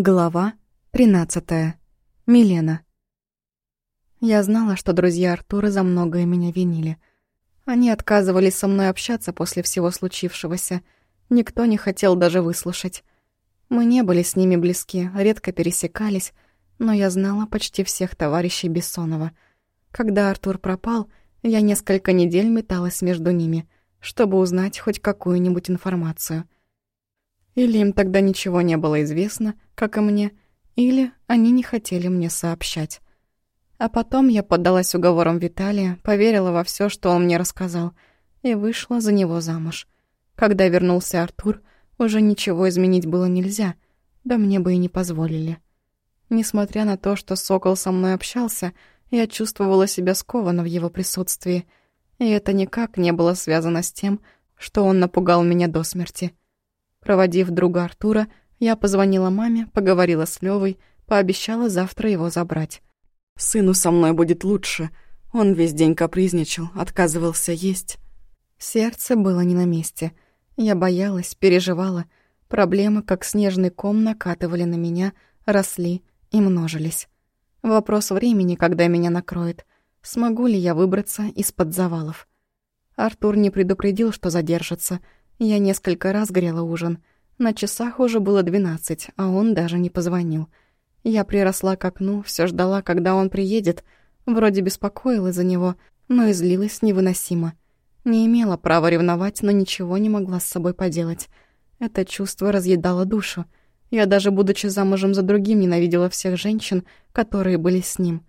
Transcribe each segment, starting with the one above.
Глава 13. Милена. Я знала, что друзья Артура за многое меня винили. Они отказывались со мной общаться после всего случившегося. Никто не хотел даже выслушать. Мы не были с ними близки, редко пересекались, но я знала почти всех товарищей Бессонова. Когда Артур пропал, я несколько недель металась между ними, чтобы узнать хоть какую-нибудь информацию — или им тогда ничего не было известно, как и мне, или они не хотели мне сообщать. А потом я поддалась уговорам Виталия, поверила во все, что он мне рассказал, и вышла за него замуж. Когда вернулся Артур, уже ничего изменить было нельзя, да мне бы и не позволили. Несмотря на то, что Сокол со мной общался, я чувствовала себя скованно в его присутствии, и это никак не было связано с тем, что он напугал меня до смерти. Проводив друга Артура, я позвонила маме, поговорила с Левой, пообещала завтра его забрать. «Сыну со мной будет лучше. Он весь день капризничал, отказывался есть». Сердце было не на месте. Я боялась, переживала. Проблемы, как снежный ком, накатывали на меня, росли и множились. Вопрос времени, когда меня накроет. Смогу ли я выбраться из-под завалов? Артур не предупредил, что задержится — я несколько раз грела ужин. На часах уже было двенадцать, а он даже не позвонил. Я приросла к окну, все ждала, когда он приедет. Вроде беспокоилась за него, но и злилась невыносимо. Не имела права ревновать, но ничего не могла с собой поделать. Это чувство разъедало душу. Я даже, будучи замужем за другим, ненавидела всех женщин, которые были с ним.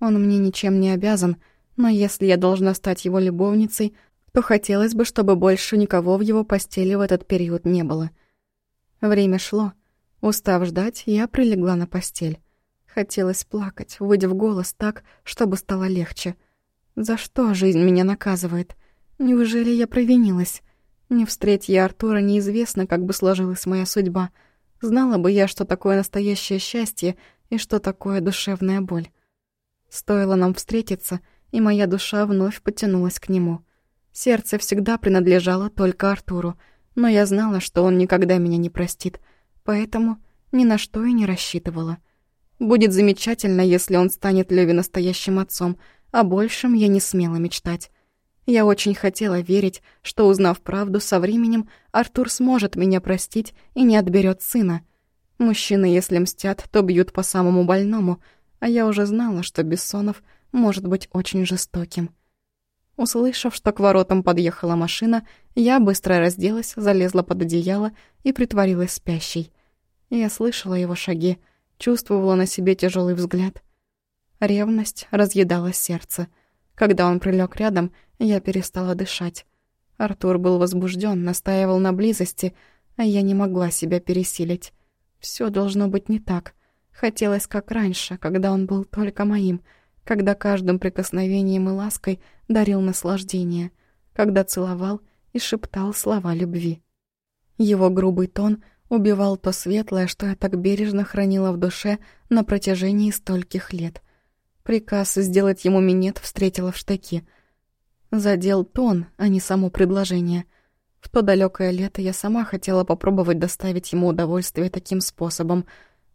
Он мне ничем не обязан, но если я должна стать его любовницей, то хотелось бы, чтобы больше никого в его постели в этот период не было. Время шло. Устав ждать, я прилегла на постель. Хотелось плакать, выйдя в голос так, чтобы стало легче. За что жизнь меня наказывает? Неужели я провинилась? Не встреть я Артура, неизвестно, как бы сложилась моя судьба. Знала бы я, что такое настоящее счастье и что такое душевная боль. Стоило нам встретиться, и моя душа вновь потянулась к нему — Сердце всегда принадлежало только Артуру, но я знала, что он никогда меня не простит, поэтому ни на что и не рассчитывала. Будет замечательно, если он станет Лёве настоящим отцом, а большем я не смела мечтать. Я очень хотела верить, что, узнав правду, со временем Артур сможет меня простить и не отберет сына. Мужчины, если мстят, то бьют по самому больному, а я уже знала, что Бессонов может быть очень жестоким. Услышав, что к воротам подъехала машина, я быстро разделась, залезла под одеяло и притворилась спящей. Я слышала его шаги, чувствовала на себе тяжелый взгляд. Ревность разъедала сердце. Когда он прилег рядом, я перестала дышать. Артур был возбужден, настаивал на близости, а я не могла себя пересилить. Все должно быть не так. Хотелось как раньше, когда он был только моим — когда каждым прикосновением и лаской дарил наслаждение, когда целовал и шептал слова любви. Его грубый тон убивал то светлое, что я так бережно хранила в душе на протяжении стольких лет. Приказ сделать ему минет встретила в штыки. Задел тон, а не само предложение. В то далекое лето я сама хотела попробовать доставить ему удовольствие таким способом,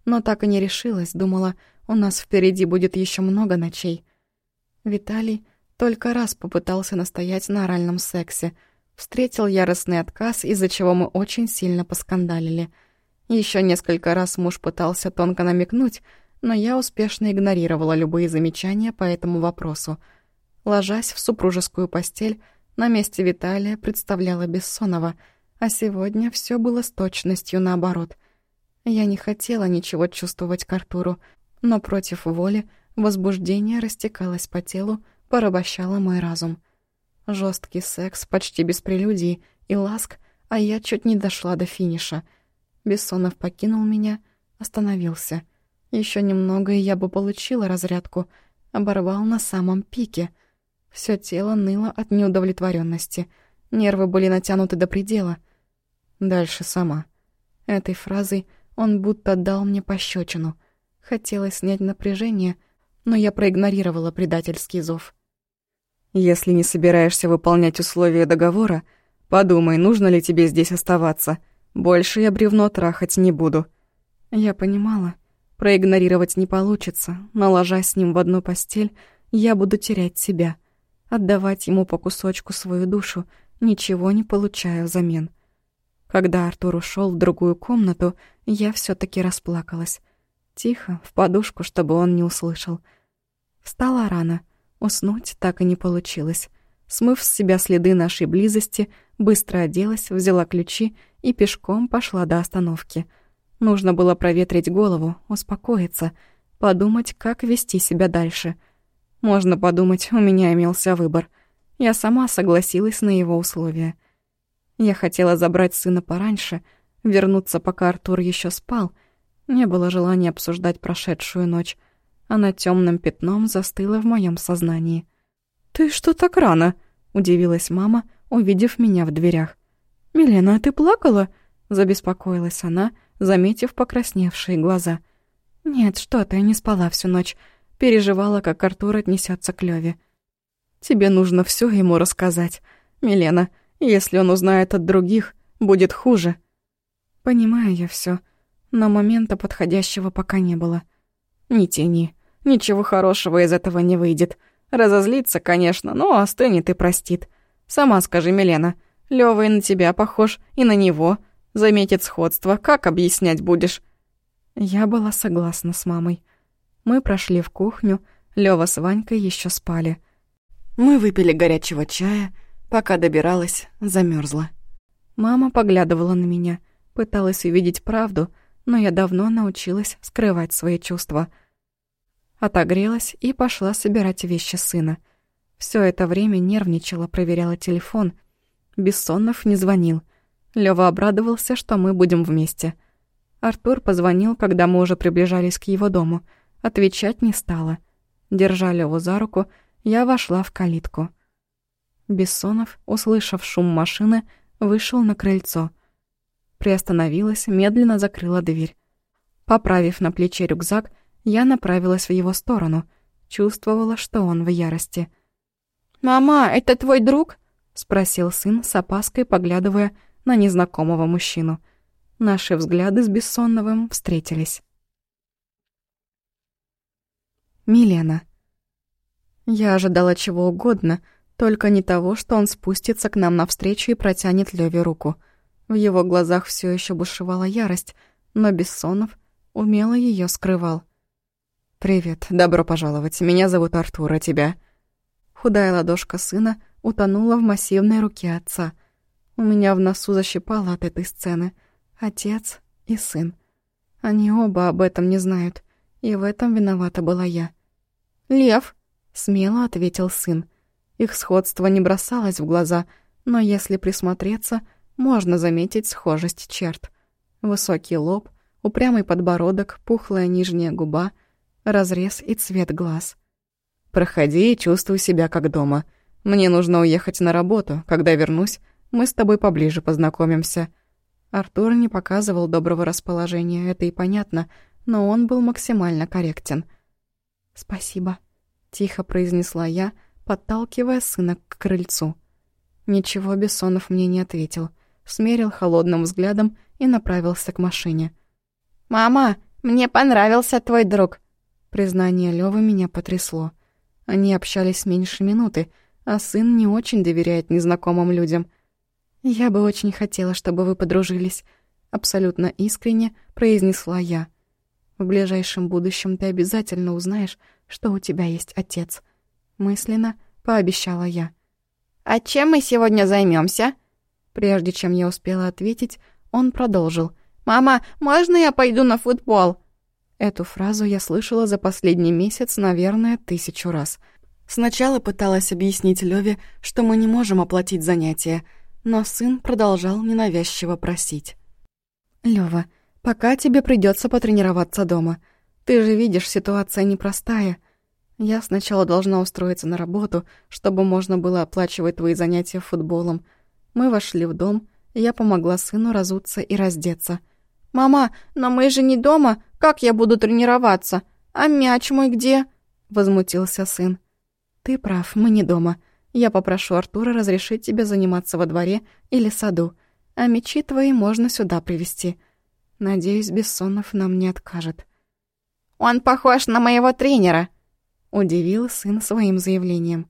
но так и не решилась, думала — у нас впереди будет еще много ночей. Виталий только раз попытался настоять на оральном сексе. Встретил яростный отказ, из-за чего мы очень сильно поскандалили. Еще несколько раз муж пытался тонко намекнуть, но я успешно игнорировала любые замечания по этому вопросу. Ложась в супружескую постель, на месте Виталия представляла Бессонова, а сегодня все было с точностью наоборот. Я не хотела ничего чувствовать к Артуру, но против воли возбуждение растекалось по телу, порабощало мой разум. Жесткий секс почти без прелюдий и ласк, а я чуть не дошла до финиша. Бессонов покинул меня, остановился. Еще немного, и я бы получила разрядку. Оборвал на самом пике. Все тело ныло от неудовлетворенности. Нервы были натянуты до предела. Дальше сама. Этой фразой он будто дал мне пощечину — Хотелось снять напряжение, но я проигнорировала предательский зов. «Если не собираешься выполнять условия договора, подумай, нужно ли тебе здесь оставаться. Больше я бревно трахать не буду». Я понимала, проигнорировать не получится, но ложась с ним в одну постель, я буду терять себя, отдавать ему по кусочку свою душу, ничего не получая взамен. Когда Артур ушел в другую комнату, я все таки расплакалась. Тихо, в подушку, чтобы он не услышал. Встала рано. Уснуть так и не получилось. Смыв с себя следы нашей близости, быстро оделась, взяла ключи и пешком пошла до остановки. Нужно было проветрить голову, успокоиться, подумать, как вести себя дальше. Можно подумать, у меня имелся выбор. Я сама согласилась на его условия. Я хотела забрать сына пораньше, вернуться, пока Артур еще спал. Не было желания обсуждать прошедшую ночь. Она темным пятном застыла в моем сознании. «Ты что так рано?» — удивилась мама, увидев меня в дверях. «Милена, ты плакала?» — забеспокоилась она, заметив покрасневшие глаза. «Нет, что ты, не спала всю ночь. Переживала, как Артур отнесется к Леве. Тебе нужно все ему рассказать. Милена, если он узнает от других, будет хуже». «Понимаю я все, но момента подходящего пока не было». «Не тяни. Ничего хорошего из этого не выйдет. Разозлится, конечно, но остынет и простит. Сама скажи, Милена, Лёва и на тебя похож, и на него. Заметит сходство, как объяснять будешь?» Я была согласна с мамой. Мы прошли в кухню, Лёва с Ванькой еще спали. Мы выпили горячего чая, пока добиралась, замерзла. Мама поглядывала на меня, пыталась увидеть правду, но я давно научилась скрывать свои чувства. Отогрелась и пошла собирать вещи сына. Все это время нервничала, проверяла телефон. Бессонов не звонил. Лёва обрадовался, что мы будем вместе. Артур позвонил, когда мы уже приближались к его дому. Отвечать не стала. Держа Лёву за руку, я вошла в калитку. Бессонов, услышав шум машины, вышел на крыльцо — приостановилась, медленно закрыла дверь. Поправив на плече рюкзак, я направилась в его сторону. Чувствовала, что он в ярости. «Мама, это твой друг?» — спросил сын с опаской, поглядывая на незнакомого мужчину. Наши взгляды с Бессонновым встретились. Милена. Я ожидала чего угодно, только не того, что он спустится к нам навстречу и протянет Леве руку — в его глазах все еще бушевала ярость, но Бессонов умело ее скрывал. «Привет, добро пожаловать. Меня зовут Артур, а тебя?» Худая ладошка сына утонула в массивной руке отца. У меня в носу защипало от этой сцены. Отец и сын. Они оба об этом не знают, и в этом виновата была я. «Лев!» — смело ответил сын. Их сходство не бросалось в глаза, но если присмотреться — можно заметить схожесть черт. Высокий лоб, упрямый подбородок, пухлая нижняя губа, разрез и цвет глаз. «Проходи и чувствуй себя как дома. Мне нужно уехать на работу. Когда вернусь, мы с тобой поближе познакомимся». Артур не показывал доброго расположения, это и понятно, но он был максимально корректен. «Спасибо», — тихо произнесла я, подталкивая сына к крыльцу. Ничего Бессонов мне не ответил — смерил холодным взглядом и направился к машине. «Мама, мне понравился твой друг!» Признание Лёвы меня потрясло. Они общались меньше минуты, а сын не очень доверяет незнакомым людям. «Я бы очень хотела, чтобы вы подружились», — абсолютно искренне произнесла я. «В ближайшем будущем ты обязательно узнаешь, что у тебя есть отец», — мысленно пообещала я. «А чем мы сегодня займемся? Прежде чем я успела ответить, он продолжил. «Мама, можно я пойду на футбол?» Эту фразу я слышала за последний месяц, наверное, тысячу раз. Сначала пыталась объяснить Леве, что мы не можем оплатить занятия, но сын продолжал ненавязчиво просить. «Лёва, пока тебе придется потренироваться дома. Ты же видишь, ситуация непростая. Я сначала должна устроиться на работу, чтобы можно было оплачивать твои занятия футболом, мы вошли в дом, я помогла сыну разуться и раздеться. «Мама, но мы же не дома, как я буду тренироваться? А мяч мой где?» — возмутился сын. «Ты прав, мы не дома. Я попрошу Артура разрешить тебе заниматься во дворе или саду, а мячи твои можно сюда привезти. Надеюсь, Бессонов нам не откажет. «Он похож на моего тренера», — удивил сын своим заявлением.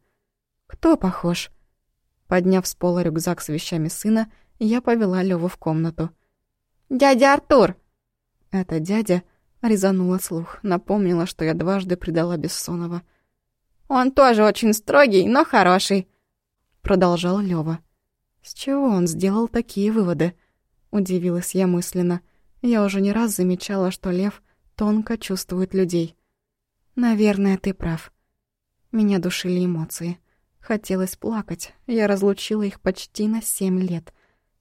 «Кто похож?» Подняв с пола рюкзак с вещами сына, я повела Леву в комнату. «Дядя Артур!» Это дядя резанула слух, напомнила, что я дважды предала Бессонова. «Он тоже очень строгий, но хороший», — продолжал Лёва. «С чего он сделал такие выводы?» — удивилась я мысленно. Я уже не раз замечала, что Лев тонко чувствует людей. «Наверное, ты прав». Меня душили эмоции. Хотелось плакать. Я разлучила их почти на семь лет.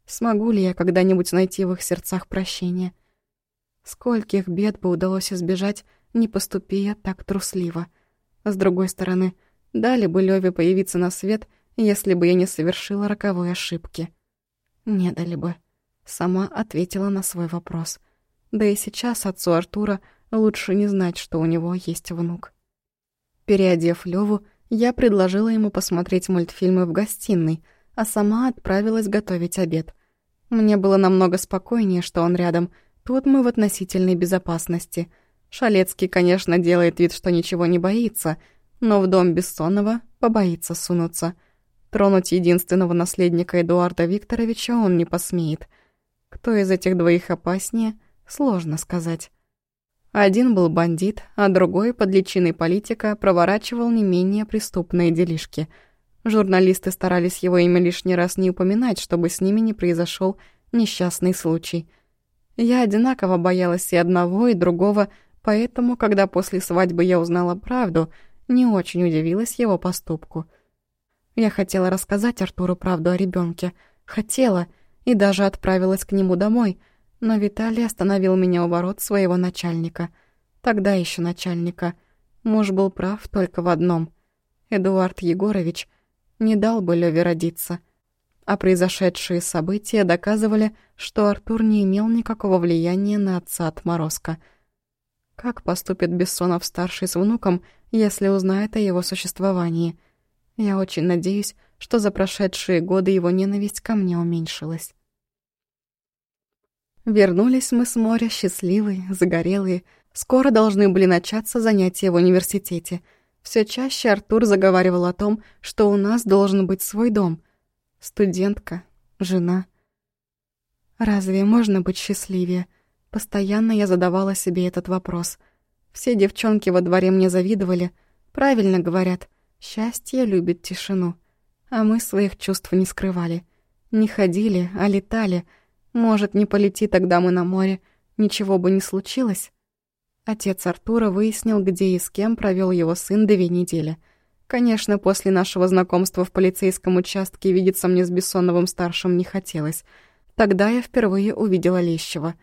Смогу ли я когда-нибудь найти в их сердцах прощение? Скольких бед бы удалось избежать, не поступи я так трусливо. С другой стороны, дали бы Леве появиться на свет, если бы я не совершила роковой ошибки. Не дали бы. Сама ответила на свой вопрос. Да и сейчас отцу Артура лучше не знать, что у него есть внук. Переодев Леву, я предложила ему посмотреть мультфильмы в гостиной, а сама отправилась готовить обед. Мне было намного спокойнее, что он рядом. Тут мы в относительной безопасности. Шалецкий, конечно, делает вид, что ничего не боится, но в дом Бессонова побоится сунуться. Тронуть единственного наследника Эдуарда Викторовича он не посмеет. Кто из этих двоих опаснее, сложно сказать. Один был бандит, а другой, под личиной политика, проворачивал не менее преступные делишки. Журналисты старались его имя лишний раз не упоминать, чтобы с ними не произошел несчастный случай. Я одинаково боялась и одного, и другого, поэтому, когда после свадьбы я узнала правду, не очень удивилась его поступку. Я хотела рассказать Артуру правду о ребенке, Хотела, и даже отправилась к нему домой — но Виталий остановил меня у ворот своего начальника. Тогда еще начальника. Муж был прав только в одном. Эдуард Егорович не дал бы Леве родиться. А произошедшие события доказывали, что Артур не имел никакого влияния на отца отморозка. Как поступит Бессонов-старший с внуком, если узнает о его существовании? Я очень надеюсь, что за прошедшие годы его ненависть ко мне уменьшилась. Вернулись мы с моря счастливые, загорелые. Скоро должны были начаться занятия в университете. Все чаще Артур заговаривал о том, что у нас должен быть свой дом. Студентка, жена. Разве можно быть счастливее? Постоянно я задавала себе этот вопрос. Все девчонки во дворе мне завидовали. Правильно говорят, счастье любит тишину. А мы своих чувств не скрывали. Не ходили, а летали — может, не полети тогда мы на море, ничего бы не случилось? Отец Артура выяснил, где и с кем провел его сын две недели. Конечно, после нашего знакомства в полицейском участке видеться мне с Бессоновым-старшим не хотелось. Тогда я впервые увидела Лещева.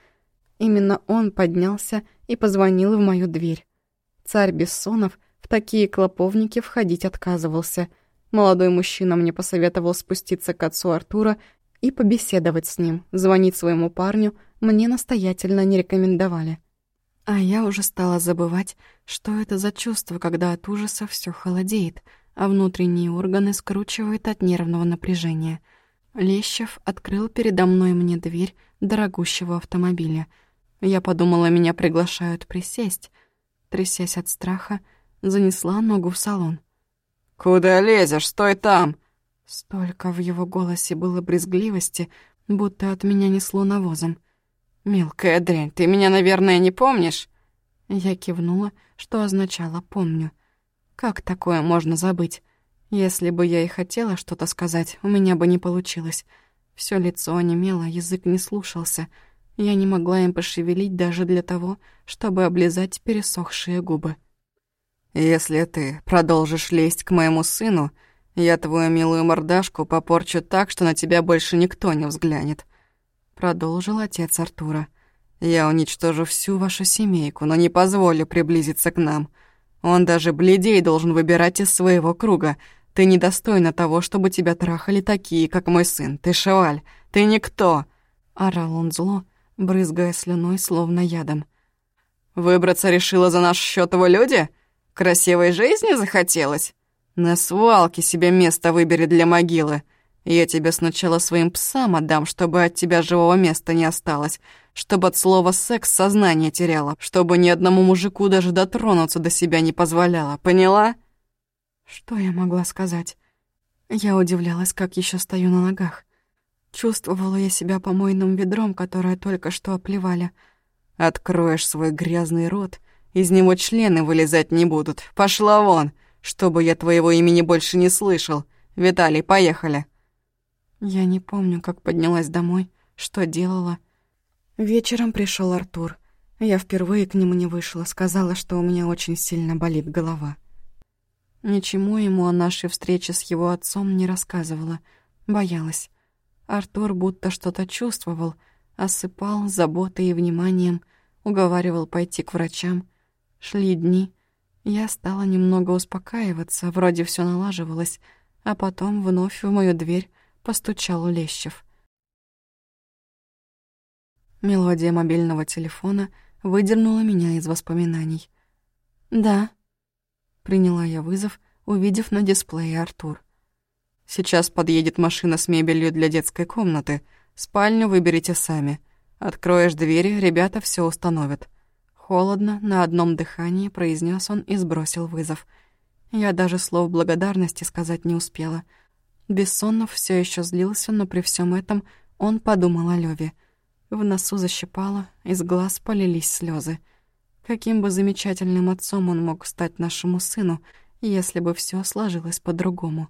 Именно он поднялся и позвонил в мою дверь. Царь Бессонов в такие клоповники входить отказывался. Молодой мужчина мне посоветовал спуститься к отцу Артура и побеседовать с ним, звонить своему парню мне настоятельно не рекомендовали. А я уже стала забывать, что это за чувство, когда от ужаса все холодеет, а внутренние органы скручивают от нервного напряжения. Лещев открыл передо мной мне дверь дорогущего автомобиля. Я подумала, меня приглашают присесть. Трясясь от страха, занесла ногу в салон. «Куда лезешь? Стой там!» Столько в его голосе было брезгливости, будто от меня несло навозом. «Мелкая дрянь, ты меня, наверное, не помнишь?» Я кивнула, что означало «помню». Как такое можно забыть? Если бы я и хотела что-то сказать, у меня бы не получилось. Всё лицо онемело, язык не слушался. Я не могла им пошевелить даже для того, чтобы облизать пересохшие губы. «Если ты продолжишь лезть к моему сыну, я твою милую мордашку попорчу так, что на тебя больше никто не взглянет», — продолжил отец Артура. «Я уничтожу всю вашу семейку, но не позволю приблизиться к нам. Он даже бледей должен выбирать из своего круга. Ты недостойна того, чтобы тебя трахали такие, как мой сын. Ты шеваль, ты никто!» Орал он зло, брызгая слюной, словно ядом. «Выбраться решила за наш счет его люди? Красивой жизни захотелось?» На свалке себе место выбери для могилы. Я тебя сначала своим псам отдам, чтобы от тебя живого места не осталось. чтобы от слова «секс» сознание теряла, чтобы ни одному мужику даже дотронуться до себя не позволяла, поняла?» Что я могла сказать? Я удивлялась, как еще стою на ногах. Чувствовала я себя помойным ведром, которое только что оплевали. «Откроешь свой грязный рот, из него члены вылезать не будут. Пошла вон, чтобы я твоего имени больше не слышал. Виталий, поехали!» Я не помню, как поднялась домой, что делала. Вечером пришел Артур. Я впервые к нему не вышла, сказала, что у меня очень сильно болит голова. Ничему ему о нашей встрече с его отцом не рассказывала, боялась. Артур будто что-то чувствовал, осыпал заботой и вниманием, уговаривал пойти к врачам. Шли дни. Я стала немного успокаиваться, вроде все налаживалось, а потом вновь в мою дверь постучал Лещев. Мелодия мобильного телефона выдернула меня из воспоминаний. «Да», Приняла я вызов, увидев на дисплее Артур. «Сейчас подъедет машина с мебелью для детской комнаты. Спальню выберите сами. Откроешь двери, ребята все установят». Холодно, на одном дыхании произнес он и сбросил вызов. Я даже слов благодарности сказать не успела. Бессонов все еще злился, но при всем этом он подумал о Леве. В носу защипало, из глаз полились слезы. Каким бы замечательным отцом он мог стать нашему сыну, если бы все сложилось по-другому.